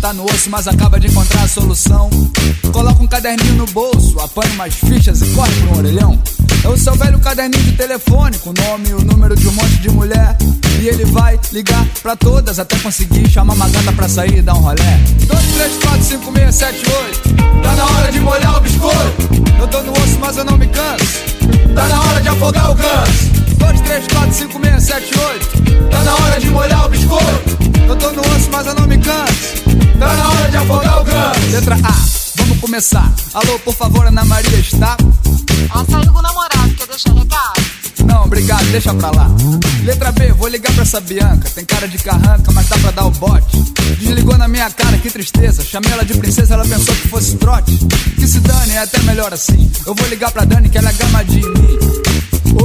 tá no osso, mas acaba de encontrar a solução. Coloca um caderninho no bolso, apanha umas fichas e corre pro um orelhão. É o seu velho caderninho de telefone, com o nome e o número de um monte de mulher. E ele vai ligar pra todas até conseguir chamar uma gata pra sair e dar um rolé. 2, 3, 4, 5, 6, 7, 8. Tá na hora de molhar o biscoito. Eu tô no osso, mas eu não me canso. Tá na hora de afogar o ganso. 2, 3, 4, 5, 6, 7, 8. Tá na hora de molhar Letra A, vamos começar. Alô, por favor, Ana Maria está? Ela saiu com o namorado, quer deixar recado? Não, obrigado, deixa pra lá. Letra B, vou ligar pra essa Bianca. Tem cara de carranca, mas dá pra dar o bote. Desligou na minha cara, que tristeza. Chamei ela de princesa, ela pensou que fosse trote. Que se dane, é até melhor assim. Eu vou ligar pra Dani, que ela é gamadinha em mim.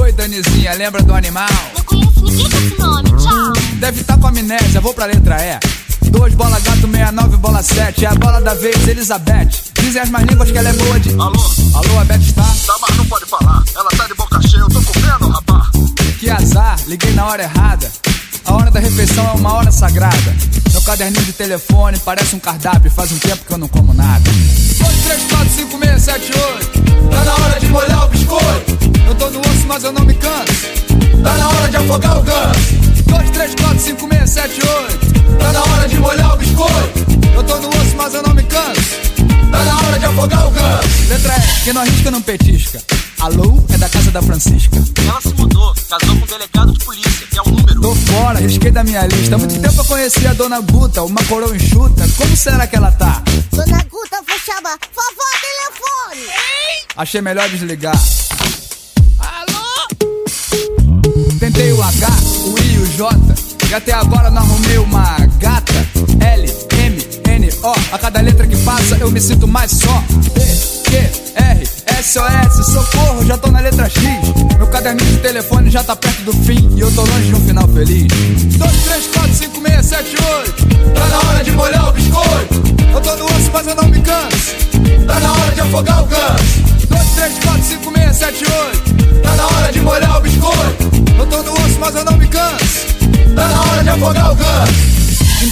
Oi, Danizinha, lembra do animal? Não conheço ninguém com esse nome, tchau. Deve estar com amnésia, vou pra letra E. 2 bola gato, 69 bola 7. É a bola da vez, Elizabeth. Dizem as más línguas que ela é boa de. Alô? Alô, a Beth está? Tá, mas não pode falar. Ela tá de boca cheia, eu tô comendo, rapá. Que azar, liguei na hora errada. A hora da refeição é uma hora sagrada. Meu caderninho de telefone parece um cardápio. Faz um tempo que eu não como nada. 2, 3, 4, 5, 6, 7, 8. Tá na hora de molhar o biscoito. Eu tô no osso, mas eu não me canso. Tá na hora de afogar o ganso. 2, 3, 4, 5, 6, 7, 8. Tá na hora afogar o ganso. Letra E, quem não arrisca não petisca. Alô, é da casa da Francisca. Ela se mudou, casou com um delegado de polícia, que é o número. Tô fora, risquei da minha lista. Há muito tempo eu conheci a dona Guta, uma coroa enxuta. Como será que ela tá? Dona Guta, vou chamar. Vovó, telefone. Achei melhor desligar. Tentei o H, o I e o J. E até agora não arrumei uma gata. O. A cada letra que passa eu me sinto mais só. P, Q, R, S, O, S. Socorro, já tô na letra X. Meu caderninho de telefone já tá perto do fim. E eu tô longe de um final feliz. 2, 3, 4, 5, 6, 7, 8.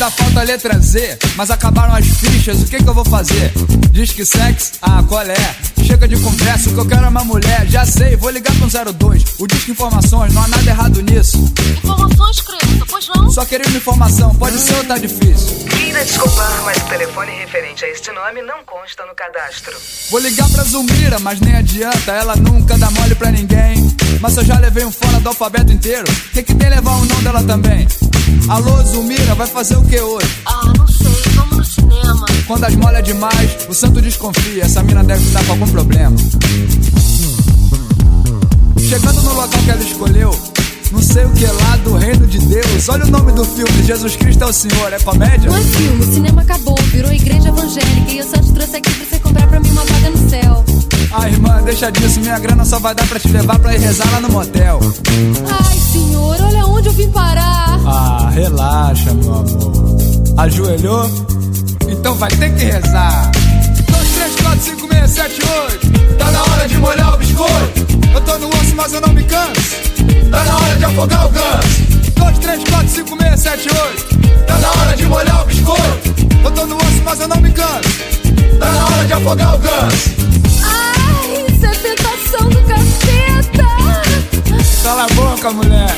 Ainda falta a letra Z, mas acabaram as fichas, o que que eu vou fazer? Diz que sexo, ah, qual é? Chega de conversa, o que eu quero é uma mulher, já sei, vou ligar pro 02. O disco informações, não há nada errado nisso. Informações, criança, pois não? Só uma informação, pode ser ou tá difícil? Queira desculpar, mas o telefone referente a este nome não consta no cadastro. Vou ligar pra Zulmira, mas nem adianta, ela nunca dá mole pra ninguém. Mas eu já levei um fora do alfabeto inteiro, que que tem levar o nome dela também? Alô, Zulmira, vai fazer o que hoje? Ah, não cinema. Quando as molha demais, o santo desconfia, essa mina deve estar com algum problema. Chegando no local que ela escolheu, não sei o que lá do reino de Deus. Olha o nome do filme, Jesus Cristo é o Senhor, é comédia? Não é filme, o cinema acabou, virou igreja evangélica e eu só te trouxe aqui pra você comprar pra mim uma vaga no céu. Ah, irmã, deixa disso, minha grana só vai dar pra te levar pra ir rezar lá no motel. Ai, senhor, olha onde eu vim parar. Ah, relaxa, meu amor. Ajoelhou? Vai ter que rezar. 2, 3, 4, 5, 6, 7, 8. Tá na hora de molhar o biscoito. Eu tô no osso, mas eu não me canso. Tá na hora de afogar o ganso. 2, 3, 4, 5, 6, 7, 8. Tá na hora de molhar o biscoito. Eu tô no osso, mas eu não me canso. Tá na hora de afogar o ganso. Ai, isso é tentação do caceta. Cala a boca, mulher.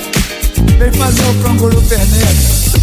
Vem fazer o canguru perneta.